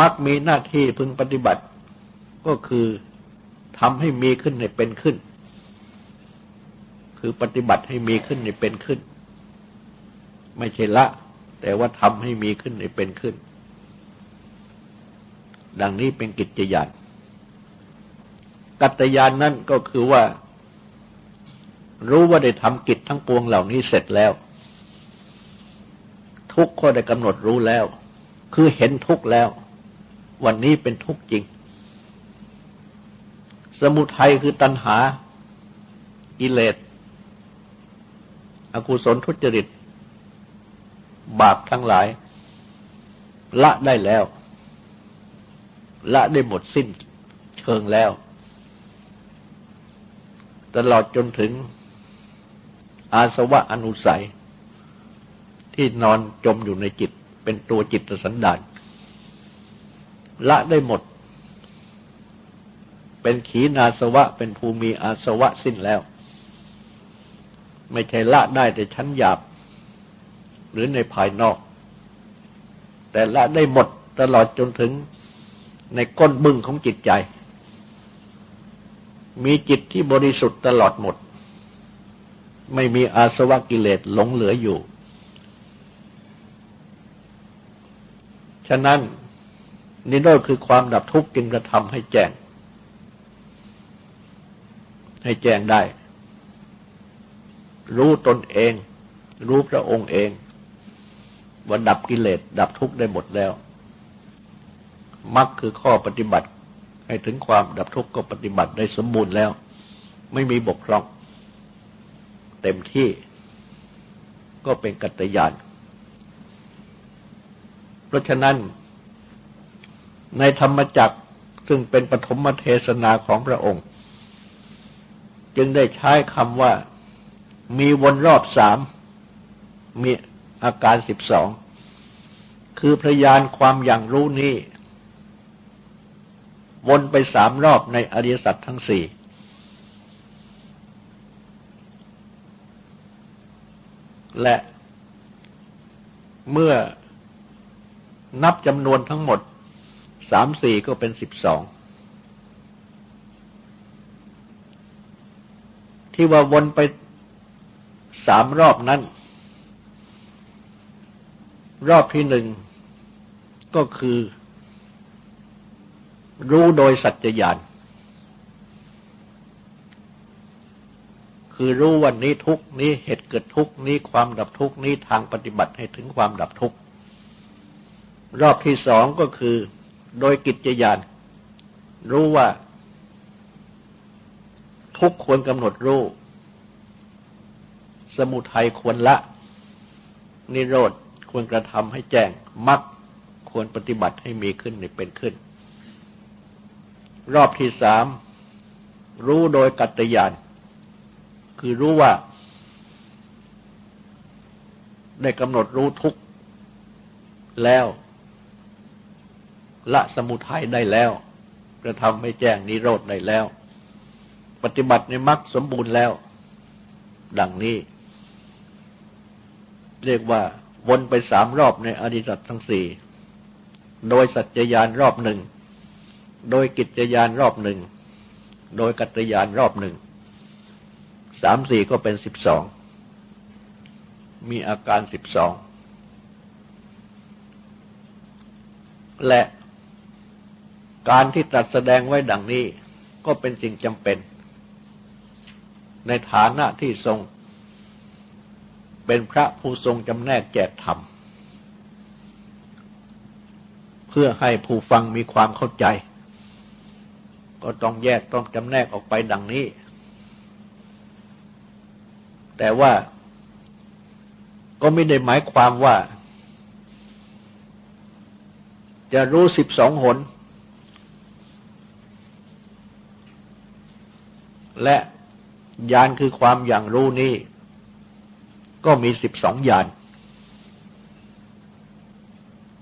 มักมีหน้าที่พึงปฏิบัติ ก็คือทำให้มีขึ้นในเป็นขึ้น คือปฏิบัติให้มีขึ้นในเป็นขึ้น ไม่ใช่ละ แต่ว่าทำให้มีขึ้นในเป็นขึ้น ดังนี้เป็นกิจยานกัตยานนั่นก็คือว่า รู้ว่าได้ทำกิจทั้งปวงเหล่านี้เสร็จแล้ว ทุกข์ก็ได้กำหนดรู้แล้ว คือเห็นทุกข์แล้ว วันนี้เป็นทุกข์จริง สมุทัยคือตัณหา อิเลสอกุศลทุจริต บาปทั้งหลาย ละได้แล้ว ละได้หมดสิ้นเชิงแล้ว ตลอดจนถึงอาสวะอนุสัย ที่นอนจมอยู่ในจิตเป็นตัวจิตสันดาน ละได้หมด เป็นขีนาสวะ เป็นภูมิอาสวะสิ้นแล้ว ไม่ใช่ละได้แต่ชั้นหยาบ หรือในภายนอก แต่ละได้หมดตลอดจนถึงในก้นบึ้งของจิตใจ มีจิตที่บริสุทธิ์ตลอดหมด ไม่มีอาสวะกิเลสหลงเหลืออยู่ ฉะนั้น นิโรธคือความดับทุกข์จึงกระทำให้แจ้ง ให้แจ้งได้ รู้ตนเอง รู้พระองค์เองว่าดับกิเลสดับทุกข์ได้หมดแล้วมรรคคือข้อปฏิบัติ ให้ถึงความดับทุกข์ก็ปฏิบัติได้สมบูรณ์แล้ว ไม่มีบกพร่อง เต็มที่ก็เป็นกัตยาน เพราะฉะนั้น ในธรรมจักรซึ่งเป็นปฐมเทศนาของพระองค์ จึงได้ใช้คำว่ามีวนรอบสามมีอาการสิบสอง คือพระยานความอย่างรู้นี้ วนไปสามรอบในอริยสัจทั้งสี่และเมื่อนับจำนวนทั้งหมด สามสี่ก็เป็นสิบสองที่ว่าวนไปสามรอบนั้น รอบที่หนึ่งก็คือ รู้โดยสัจจญาณคือรู้วันนี้ทุกนี้เหตุเกิดทุกนี้ความดับทุกนี้ทางปฏิบัติให้ถึงความดับทุกรอบที่สองก็คือ โดยกิจญาณรู้ว่า ทุกควรกำหนดรู้ สมุทัยควรละ นิโรธควรกระทำให้แจ้งมรรคควรปฏิบัติให้มีขึ้นในเป็นขึ้น รอบที่สามรู้โดยกัตยาน คือรู้ว่า ได้กำหนดรู้ทุกแล้ว ละสมุทัยได้แล้วกระทำให้แจ้งนิโรธได้แล้ว ปฏิบัติในมรรคสมบูรณ์แล้ว ดังนี้ เรียกว่าวนไปสามรอบในอริสัตทั้งสี่โดยสัจจยานรอบหนึ่ง โดยกิจยานรอบหนึ่ง โดยกัตยานรอบหนึ่ง สามสี่ก็เป็นสิบสอง มีอาการสิบสอง และ การที่ตรัสแสดงไว้ดังนี้ก็เป็นสิ่งจำเป็น ในฐานะที่ทรง เป็นพระผู้ทรงจำแนกแจกธรรม เพื่อให้ผู้ฟังมีความเข้าใจ ก็ต้องแยกต้องจำแนกออกไปดังนี้ แต่ว่าก็ไม่ได้หมายความว่า จะรู้สิบสองหน และยานคือความอย่างรู้นี้ ก็มีสิบสองยาน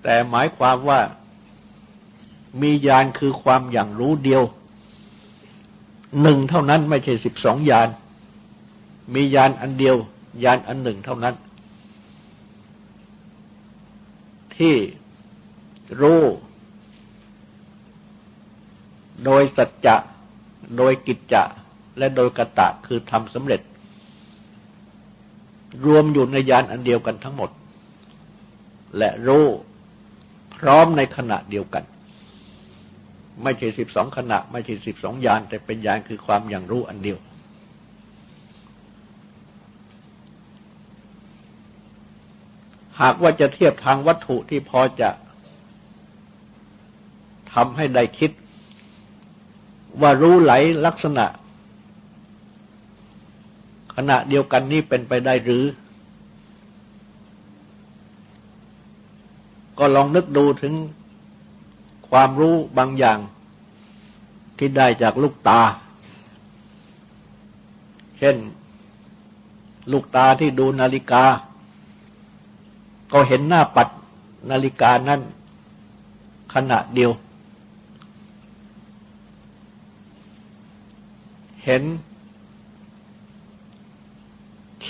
แต่หมายความว่ามียานคือความอย่างรู้เดียวหนึ่งเท่านั้นไม่ใช่สิบสองยานมียานอันเดียวยานอันหนึ่งเท่านั้น ที่รู้โดยสัจจะ โดยกิจจะ และโดยกตะคือทำสำเร็จ รวมอยู่ในยานอันเดียวกันทั้งหมด และรู้พร้อมในขณะเดียวกัน ไม่ใช่สิบสองขณะ ไม่ใช่สิบสองยานแต่เป็นยานคือความอย่างรู้อันเดียว หากว่าจะเทียบทางวัตถุที่พอจะทำให้ได้คิด ว่ารู้ไหลลักษณะ ขณะเดียวกันนี้เป็นไปได้หรือ ก็ลองนึกดูถึงความรู้บางอย่างที่ได้จากลูกตา เช่น ลูกตาที่ดูนาฬิกา ก็เห็นหน้าปัดนาฬิกานั้นขณะเดียว เห็น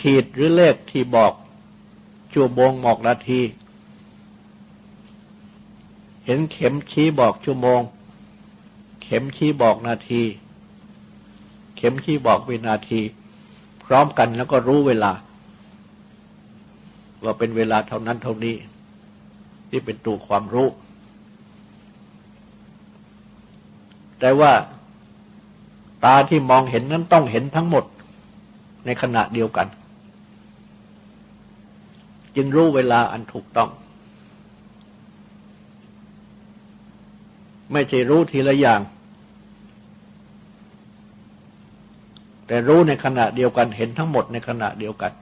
ขีดหรือเลขที่บอกชั่วโมงหมอกนาที เห็นเข็มชี้บอกชั่วโมง เข็มชี้บอกนาที เข็มชี้บอกวินาที พร้อมกันแล้วก็รู้เวลา ว่าเป็นเวลาเท่านั้นเท่านี้ ที่เป็นตัวความรู้ แต่ว่าตาที่มองเห็นนั้นต้องเห็นทั้งหมดในขณะเดียวกัน จึงรู้เวลาอันถูกต้อง ไม่ใช่รู้ทีละอย่าง แต่รู้ในขณะเดียวกันเห็นทั้งหมดในขณะเดียวกัน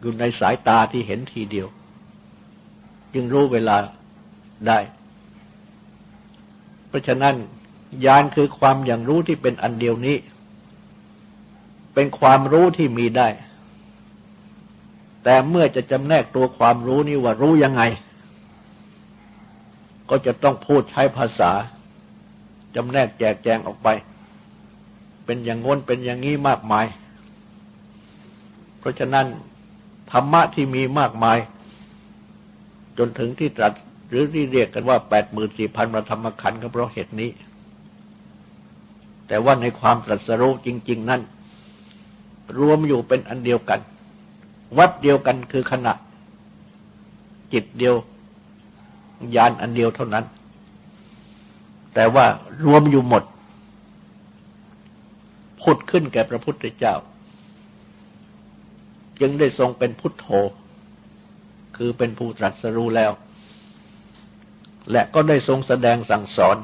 อยู่ในสายตาที่เห็นทีเดียว จึงรู้เวลาได้ เพราะฉะนั้นญาณคือความอย่างรู้ที่เป็นอันเดียวนี้ เป็นความรู้ที่มีได้ แต่เมื่อจะจำแนกตัวความรู้นี้ว่ารู้ยังไง ก็จะต้องพูดใช้ภาษาจำแนกแจกแจงออกไป เป็นอย่างง้นเป็นอย่างนี้มากมาย เพราะฉะนั้นธรรมะที่มีมากมาย จนถึงที่ตรัสหรือที่เรียกกันว่าแปดหมื่นสี่พันประธรรมขันธ์ก็เพราะเหตุนี้ แต่ว่าในความตรัสรู้จริง ๆ นั้น รวมอยู่เป็นอันเดียวกัน วัดเดียวกันคือขณะ จิตเดียว ยานอันเดียวเท่านั้น แต่ว่ารวมอยู่หมดพุดขึ้นแก่พระพุทธเจ้า จึงได้ทรงเป็นพุทโธ คือเป็นผู้ตรัสรู้แล้ว และก็ได้ทรงแสดงสั่งสอน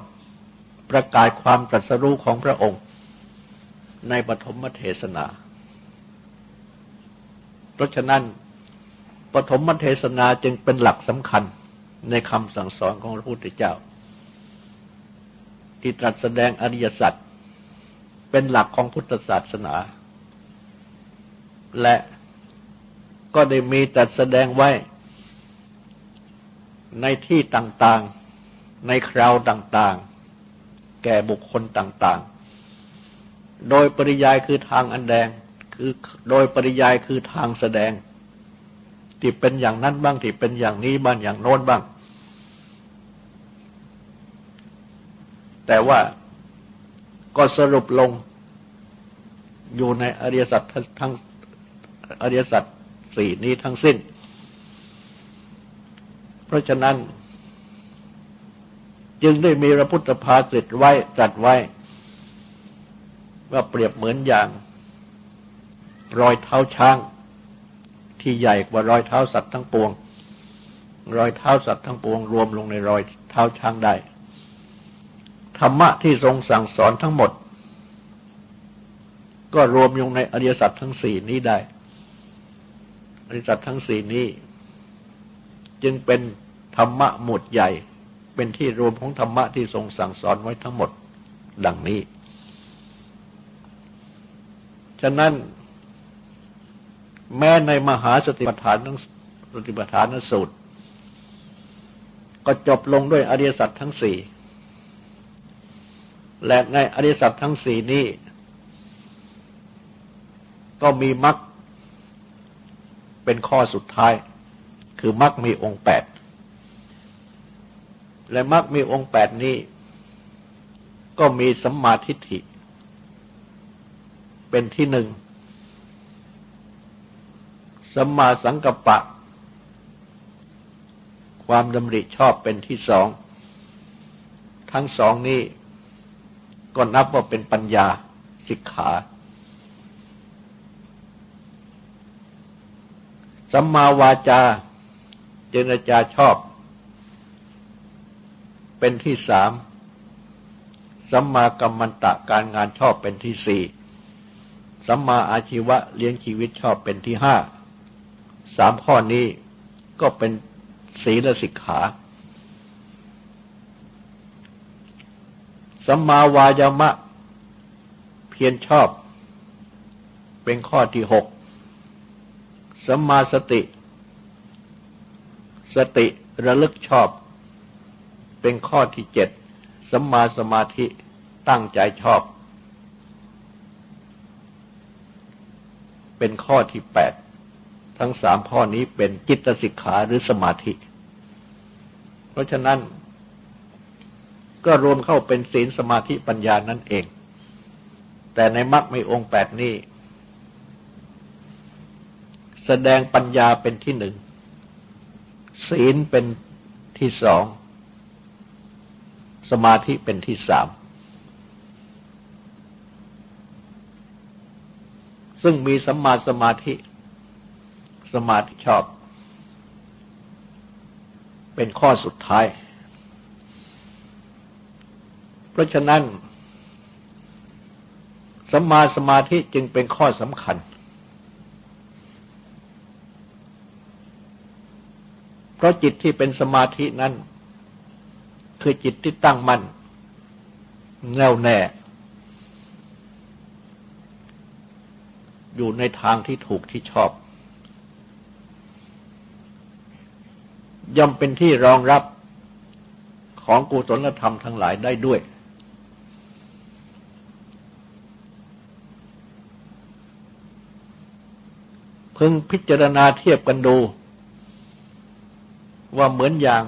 ประกาศความตรัสรู้ของพระองค์ ในปฐมเทศนา เพราะฉะนั้นปฐมเทศนาจึงเป็นหลักสำคัญในคำสั่งสอนของพระพุทธเจ้า ที่ตรัสแสดงอริยสัจเป็นหลักของพุทธศาสนา และก็ได้มีตรัสแสดงไว้ในที่ต่างๆ ในคราวต่างๆ แก่บุคคลต่างๆ โดยปริยายคือทางอันแดง คือโดยปริยายคือทางแสดง ที่เป็นอย่างนั้นบ้างที่เป็นอย่างนี้บ้างอย่างโน้นบ้าง แต่ว่าก็สรุปลงอยู่ในอริยสัจทั้งอริยสัจสี่นี้ทั้งสิ้น เพราะฉะนั้น จึงได้มีพระพุทธภาสิตไว้จัดไว้ ว่าเปรียบเหมือนอย่าง รอยเท้าช้าง ที่ใหญ่กว่ารอยเท้าสัตว์ทั้งปวง รอยเท้าสัตว์ทั้งปวง รวมลงในรอยเท้าช้างได้ ธรรมะที่ทรงสั่งสอนทั้งหมด ก็รวมลงในอริยสัจทั้งสี่นี้ได้ อริยสัจทั้งสี่นี้ จึงเป็นธรรมะหมวดใหญ่ เป็นที่รวมของธรรมะที่ทรงสั่งสอนไว้ทั้งหมดดังนี้ ฉะนั้น แม้ในมหาสติปัฏฐานทั้งสติปัฏฐานสูตร ก็จบลงด้วยอริยสัจทั้งสี่และในอริยสัจทั้งสี่นี้ ก็มีมรรคเป็นข้อสุดท้าย คือมรรคมีองค์แปดและมรรคมีองค์แปดนี้ ก็มีสัมมาทิฏฐิ เป็นที่หนึ่ง สัมมาสังกัปปะ ความดำริชอบเป็นที่สอง ทั้งสองนี้ก็นับว่าเป็นปัญญาสิกขาสัมมาวาจา เจรจาชอบ เป็นที่สามสัมมากัมมันตะการงานชอบเป็นที่สี่สัมมาอาชีวะเลี้ยงชีวิตชอบเป็นที่ห้า สามข้อนี้ก็เป็นศีลสิกขา สัมมาวายามะ เพียรชอบ เป็นข้อที่หกสัมมาสติ สติระลึกชอบ เป็นข้อที่เจ็ดสัมมาสมาธิตั้งใจชอบ เป็นข้อที่แปด ทั้งสามข้อนี้เป็นจิตสิกขาหรือสมาธิ เพราะฉะนั้น ก็รวมเข้าเป็นศีลสมาธิปัญญานั่นเอง แต่ในมรรคไม่องค์แปดนี้แสดงปัญญาเป็นที่หนึ่ง ศีลเป็นที่สอง สมาธิเป็นที่สาม ซึ่งมีสัมมาสมาธิ สมาธิชอบ เป็นข้อสุดท้าย เพราะฉะนั้นสมาสมาธิจึงเป็นข้อสำคัญ เพราะจิตที่เป็นสมาธินั้น คือจิตที่ตั้งมั่นแน่วแน่ อยู่ในทางที่ถูกที่ชอบ ย่อมเป็นที่รองรับของกุศลธรรมทั้งหลายได้ด้วย พึงพิจารณาเทียบกันดู ว่าเหมือนอย่าง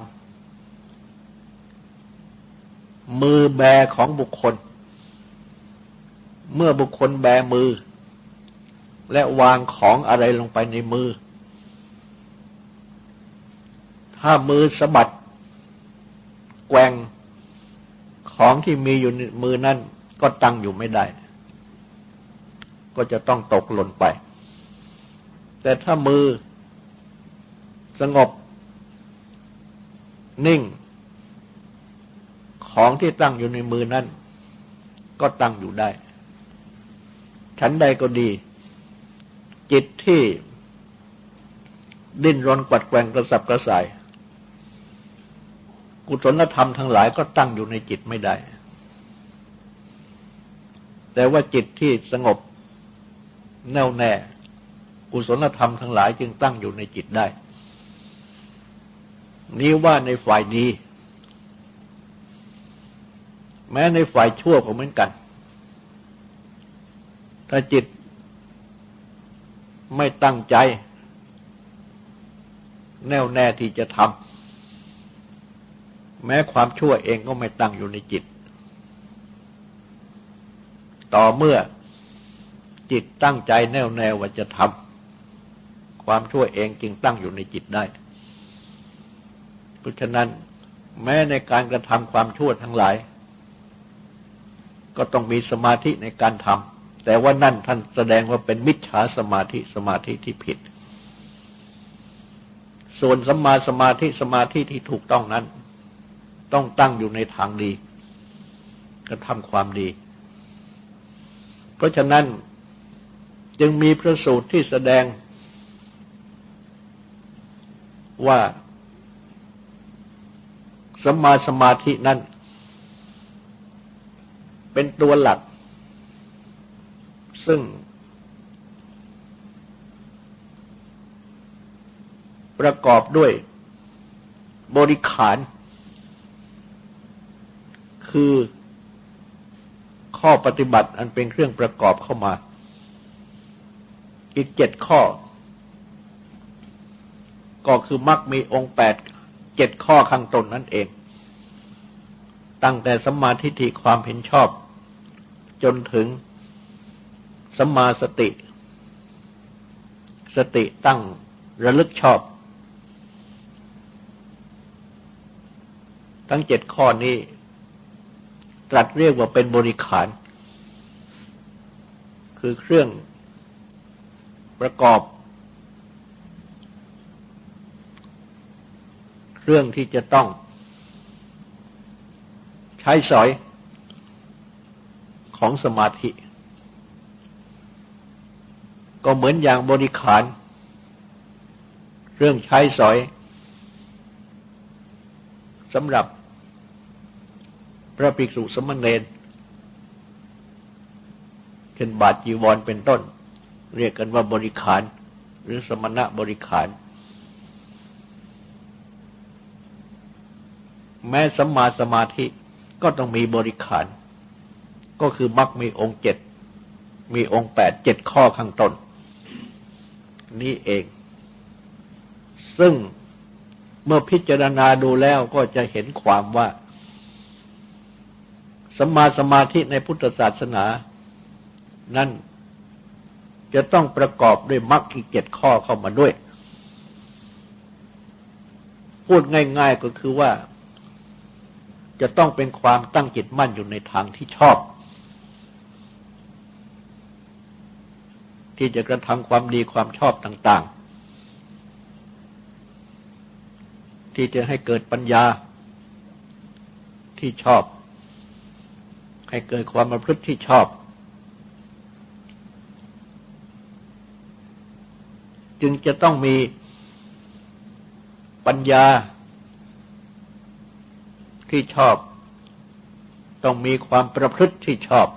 มือแบของบุคคล เมื่อบุคคลแบมือ และวางของอะไรลงไปในมือ ถ้ามือสะบัดแกว่งของที่มีอยู่ในมือนั่นก็ตั้งอยู่ไม่ได้ ก็จะต้องตกหล่นไป แต่ถ้ามือสงบ นิ่ง ของที่ตั้งอยู่ในมือนั่นก็ตั้งอยู่ได้ ฉันใดก็ดี จิตที่ดิ้นรนกวัดแกว่งกระสับกระส่าย กุศลธรรมทั้งหลายก็ตั้งอยู่ในจิตไม่ได้ แต่ว่าจิตที่สงบแน่วแน่ กุศลธรรมทั้งหลายจึงตั้งอยู่ในจิตได้ นี้ว่าในฝ่ายดี แม้ในฝ่ายชั่วก็เหมือนกัน ถ้าจิตไม่ตั้งใจ แน่วแน่ที่จะทำ แม้ความชั่วเองก็ไม่ตั้งอยู่ในจิต ต่อเมื่อจิตตั้งใจแน่วแน่ว่าจะทำความชั่วเองจึงตั้งอยู่ในจิตได้ เพราะฉะนั้นแม้ในการกระทำความชั่วทั้งหลาย ก็ต้องมีสมาธิในการทำแต่ว่านั่นท่านแสดงว่าเป็นมิจฉาสมาธิสมาธิที่ผิด ส่วนสมาสมาธิสมาธิที่ถูกต้องนั้น ต้องตั้งอยู่ในทางดีกระทำความดี เพราะฉะนั้นจึงมีพระสูตรที่แสดงว่าสมาสมาธินั้น เป็นตัวหลัก ซึ่ง ประกอบด้วยบริขาร คือ ข้อปฏิบัติอันเป็นเครื่องประกอบเข้ามา อีกเจ็ดข้อ ก็คือมักมีองค์แปดเจ็ดข้อข้างต้นนั่นเอง ตั้งแต่สัมมาทิฏฐิความเห็นชอบ จนถึงสัมมาสติ สติตั้งระลึกชอบ ทั้งเจ็ดข้อนี้ ตรัสเรียกว่าเป็นบริขาร คือเครื่องประกอบ เครื่องที่จะต้อง ใช้สอยของสมาธิ ก็เหมือนอย่างบริขาร เรื่องใช้สอยสำหรับ พระภิกษุสมณเณรเช่นบาทจีวรเป็นต้น เรียกกันว่าบริขาร หรือสมณะบริขาร แม้สัมมาสมาธิก็ต้องมีบริขาร ก็คือมักมีองค์เจ็ด มีองค์แปดเจ็ดข้อข้างต้น นี่เอง ซึ่งเมื่อพิจารณาดูแล้วก็จะเห็นความว่า สมาสมาธิในพุทธศาสนา นั้นจะต้องประกอบด้วยมรรคอีกเจ็ดข้อเข้ามาด้วย พูดง่าย ๆก็คือว่า จะต้องเป็นความตั้งจิตมั่นอยู่ในทางที่ชอบ ที่จะกระทำความดีความชอบต่าง ๆ ที่จะให้เกิดปัญญาที่ชอบ ให้เกิดความประพฤติที่ชอบ จึงจะต้องมีปัญญาที่ชอบ ต้องมีความประพฤติที่ชอบ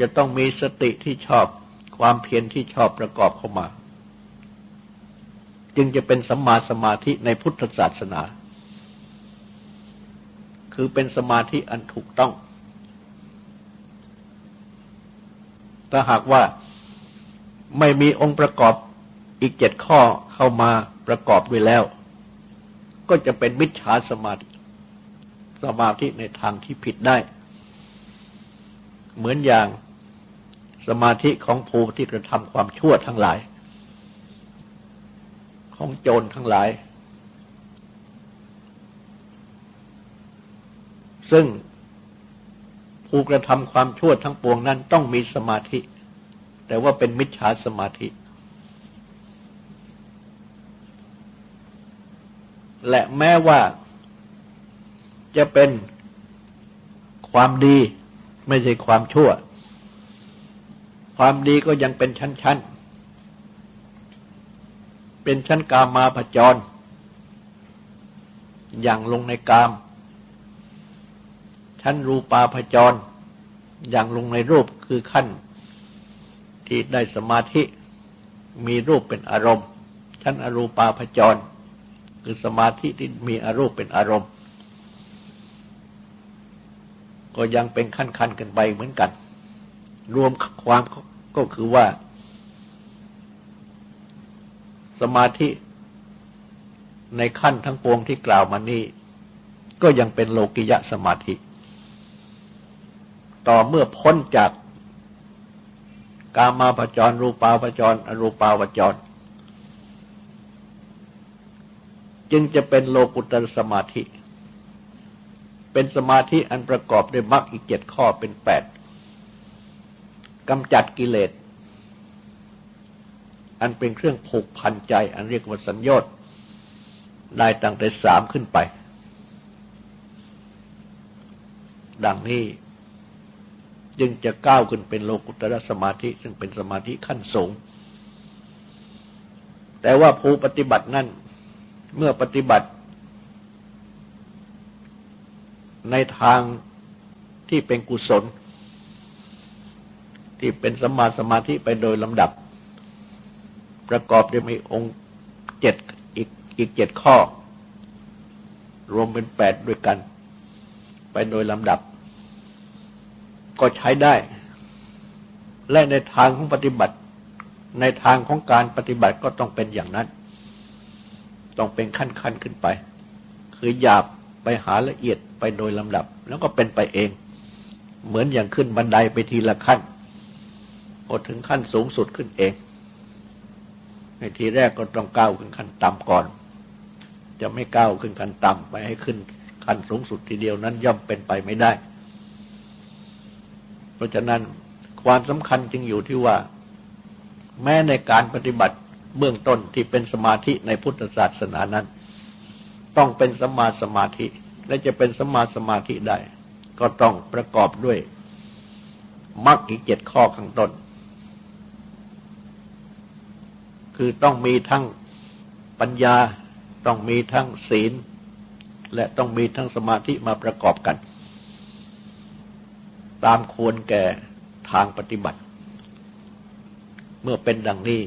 จะต้องมีสติที่ชอบ ความเพียรที่ชอบประกอบเข้ามา จึงจะเป็นสัมมาสมาธิในพุทธศาสนา คือเป็นสมาธิอันถูกต้อง ถ้าหากว่าไม่มีองค์ประกอบอีกเจ็ดข้อเข้ามาประกอบไว้แล้ว ก็จะเป็นมิจฉาสมาธิสมาธิในทางที่ผิดได้ เหมือนอย่างสมาธิของภูที่กระทำความชั่วทั้งหลาย ของโจรทั้งหลาย ซึ่งผู้กระทำความชั่วทั้งปวงนั้นต้องมีสมาธิ แต่ว่าเป็นมิจฉาสมาธิ และแม้ว่าจะเป็นความดีไม่ใช่ความชั่ว ความดีก็ยังเป็นชั้นๆ เป็นชั้นกามาผจร อย่างลงในกาม ชั้นรูปาผจร อย่างลงในรูปคือขั้น ที่ได้สมาธิมีรูปเป็นอารมณ์ ชั้นอรูปาผจร คือสมาธิที่มีอารมณ์เป็นอารมณ์ ก็ยังเป็นขั้นขั้นกันไปเหมือนกัน รวมความก็คือว่า สมาธิในขั้นทั้งปวงที่กล่าวมานี้ก็ยังเป็นโลกิยะสมาธิ ต่อเมื่อพ้นจากกามาปจร รูปาปจร อรูปาวจร จึงจะเป็นโลกุตรสมาธิ เป็นสมาธิอันประกอบด้วยมรรคอีกเจ็ดข้อเป็นแปดกำจัดกิเลส อันเป็นเครื่องผูกพันใจ อันเรียกว่าสัญญอดได้ตั้งแต่สามขึ้นไป ดังนี้ จึงจะก้าวขึ้นเป็นโลกุตระสมาธิ ซึ่งเป็นสมาธิขั้นสูง แต่ว่าผู้ปฏิบัตินั่นเมื่อปฏิบัติ ในทางที่เป็นกุศล ที่เป็นสมาสมาธิไปโดยลำดับ ประกอบด้วยมีองค์เจ็ดอีกอีกเจ็ดข้อ รวมเป็นแปดด้วยกัน ไปโดยลำดับ ก็ใช้ได้ และในทางของปฏิบัติ ในทางของการปฏิบัติก็ต้องเป็นอย่างนั้น ต้องเป็นขั้นขั้นขึ้นไป คือหยาบไปหาละเอียดไปโดยลำดับ แล้วก็เป็นไปเอง เหมือนอย่างขึ้นบันไดไปทีละขั้นพอถึงขั้นสูงสุดขึ้นเอง ในทีแรกก็ต้องก้าวขึ้นขั้นต่ำก่อน จะไม่ก้าวขึ้นขั้นต่ำไปให้ขึ้นขั้นสูงสุดทีเดียวนั้นย่อมเป็นไปไม่ได้ เพราะฉะนั้นความสำคัญจึงอยู่ที่ว่า แม้ในการปฏิบัติเบื้องต้นที่เป็นสมาธิในพุทธศาสนานั้น ต้องเป็นสมาสมาธิ และจะเป็นสมาสมาธิได้ ก็ต้องประกอบด้วยมรรคอีกเจ็ดข้อข้างต้น คือต้องมีทั้งปัญญาต้องมีทั้งศีล และต้องมีทั้งสมาธิมาประกอบกัน ตามควรแก่ทางปฏิบัติ เมื่อเป็นดังนี้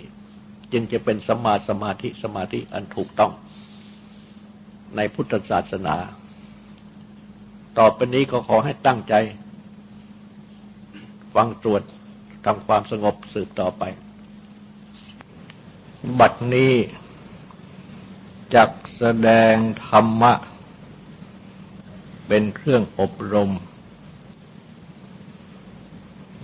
จึงจะเป็นสมาสมาธิสมาธิอันถูกต้อง ในพุทธศาสนา ต่อไปนี้ก็ขอให้ตั้งใจ ฟังตรวจทำความสงบสืบต่อไป บัดนี้จักแสดงธรรมะ เป็นเครื่องอบรม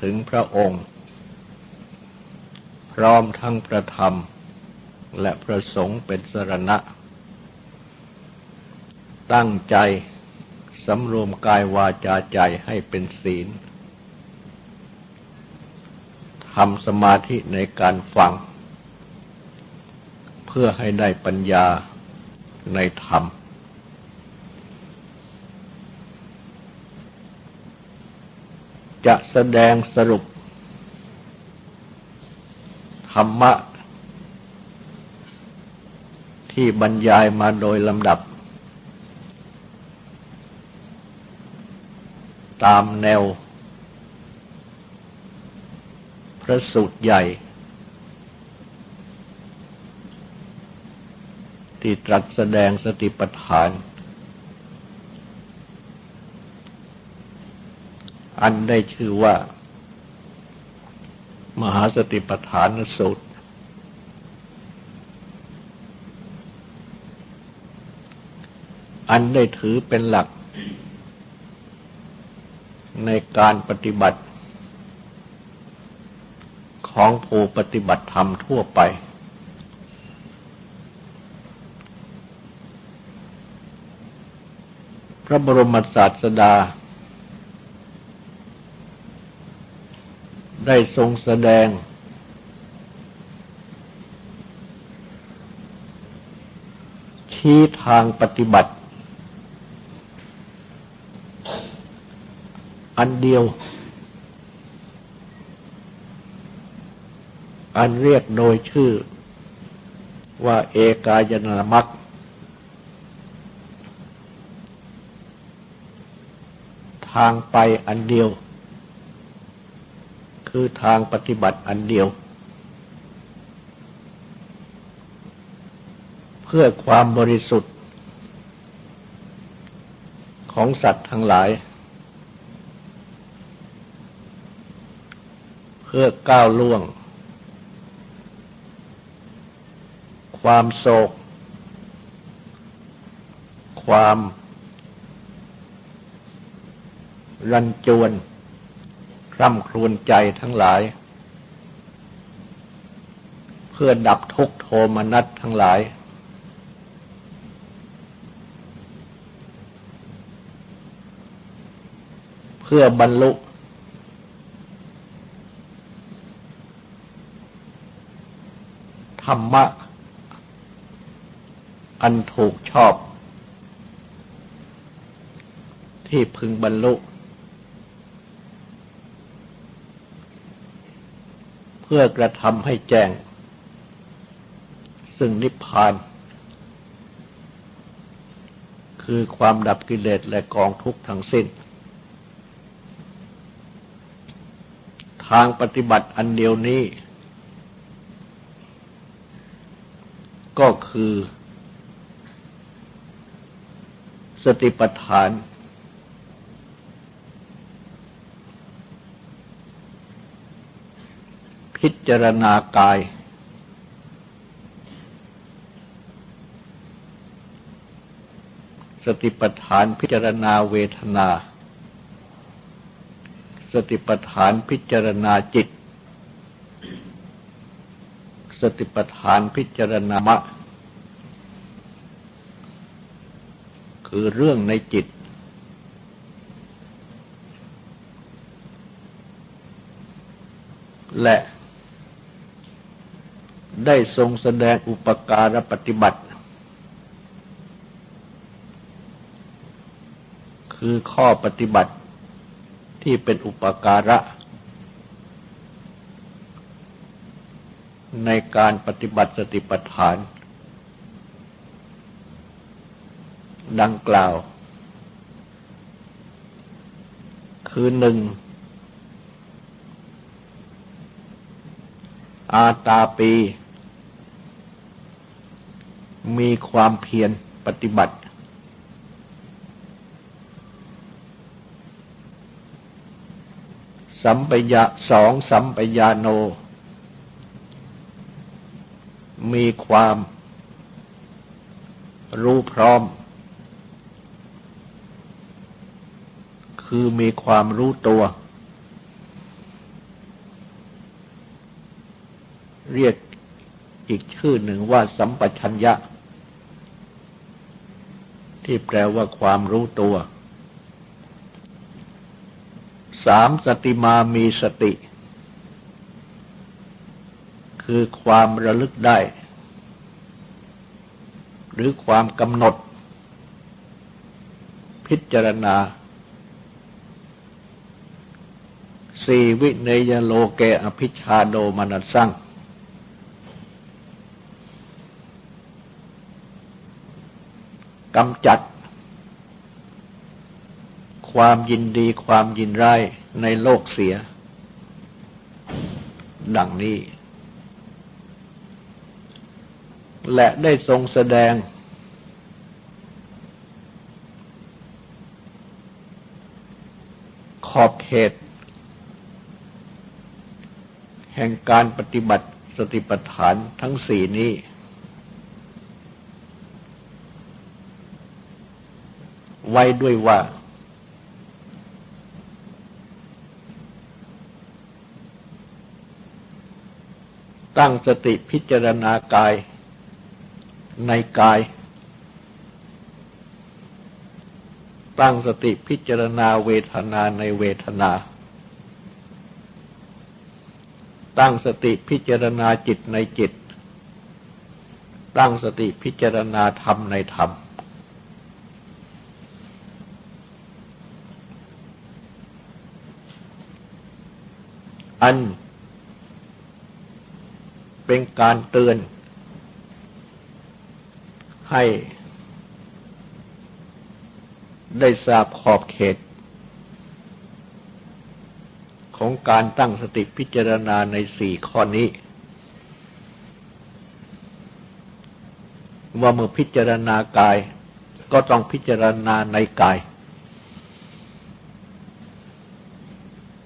ถึงพระองค์ พร้อมทั้งพระธรรม และพระสงฆ์เป็นสรณะ ตั้งใจสำรวมกายวาจาใจให้เป็นศีลทำสมาธิในการฟัง เพื่อให้ได้ปัญญาในธรรม จะแสดงสรุป ธรรมะ ที่บรรยายมาโดยลำดับ ตามแนว พระสูตรใหญ่ ที่ตรัสแสดงสติปัฏฐาน อันได้ชื่อว่า มหาสติปัฏฐานสูตร อันได้ถือเป็นหลัก ในการปฏิบัติ ของผู้ปฏิบัติธรรมทั่วไปพระบรมศาสดา ได้ทรงแสดง ชี้ทางปฏิบัติ อันเดียว อันเรียกโดยชื่อว่าเอกายนามัคทางไปอันเดียว คือทางปฏิบัติอันเดียว เพื่อความบริสุทธิ์ ของสัตว์ทั้งหลาย เพื่อก้าวล่วง ความโศก ความรันจวน ร่ำครวญใจทั้งหลาย เพื่อดับทุกโทมนัสทั้งหลาย เพื่อบรรลุธรรมะ อันถูกชอบ ที่พึงบรรลุ พื่อกระทำให้แจ้ง ซึ่งนิพพานคคือความดับกิเลสและกองทุกข์ทั้งสิ้น ทางปฏิบัติอันเดียวนี้ ก็คือ สติปัฏฐาน พิจารณากาย สติปัฏฐานพิจารณาเวทนา สติปัฏฐานพิจารณาจิต สติปัฏฐานพิจารณามะ คือเรื่องในจิตและ ได้ทรงแสดงอุปการปฏิบัติ คือข้อปฏิบัติที่เป็นอุปการะ ในการปฏิบัติสติปัฏฐาน ดังกล่าว คือหนึ่งอาตาปี มีความเพียรปฏิบัติ สัมปยะสองสัมปยาโน มีความรู้พร้อม คือมีความรู้ตัว เรียกอีกชื่อหนึ่งว่าสัมปชัญญะ ที่แปลว่าความรู้ตัวสามสติมามีสติ คือความระลึกได้ หรือความกำหนด พิจารณาสี่วิเนยโลเกอภิชาโดมนัสสัง กำจัด ความยินดีความยินร้ายในโลกเสีย ดังนี้ และได้ทรงแสดง ขอบเขต แห่งการปฏิบัติสติปัฏฐานทั้งสี่นี้ ไว้ด้วยว่า ตั้งสติพิจารณากายในกาย ตั้งสติพิจารณาเวทนาในเวทนา ตั้งสติพิจารณาจิตในจิต ตั้งสติพิจารณาธรรมในธรรม อัน เป็นการเตือน ให้ ได้ทราบขอบเขต ของการตั้งสติพิจารณาในสี่ข้อนี้ ว่าเมื่อพิจารณากาย ก็ต้องพิจารณาในกาย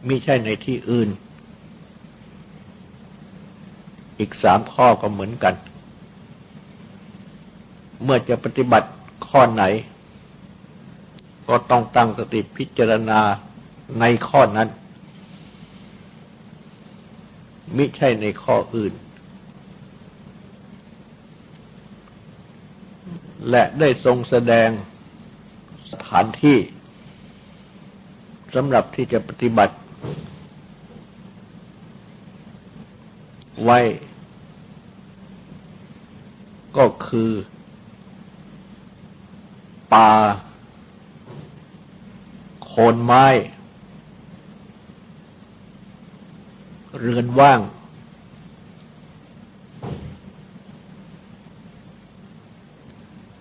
มิใช่ในที่อื่น อีกสามข้อก็เหมือนกัน เมื่อจะปฏิบัติข้อไหน ก็ต้องตั้งสติพิจารณาในข้อนั้น มิใช่ในข้ออื่น และได้ทรงแสดงสถานที่สำหรับที่จะปฏิบัติไว้ ก็คือ ป่า โคนไม้ เรือนว่าง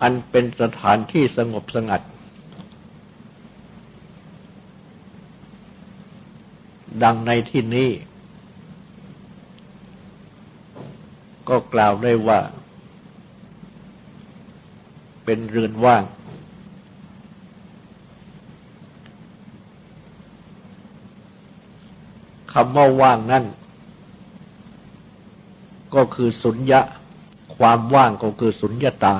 อันเป็นสถานที่สงบสงัด ดังในที่นี้ก็กล่าวได้ว่า เป็นเรือนว่าง คำว่าว่างนั่น ก็คือสุญญะ ความว่างก็คือสุญญาตา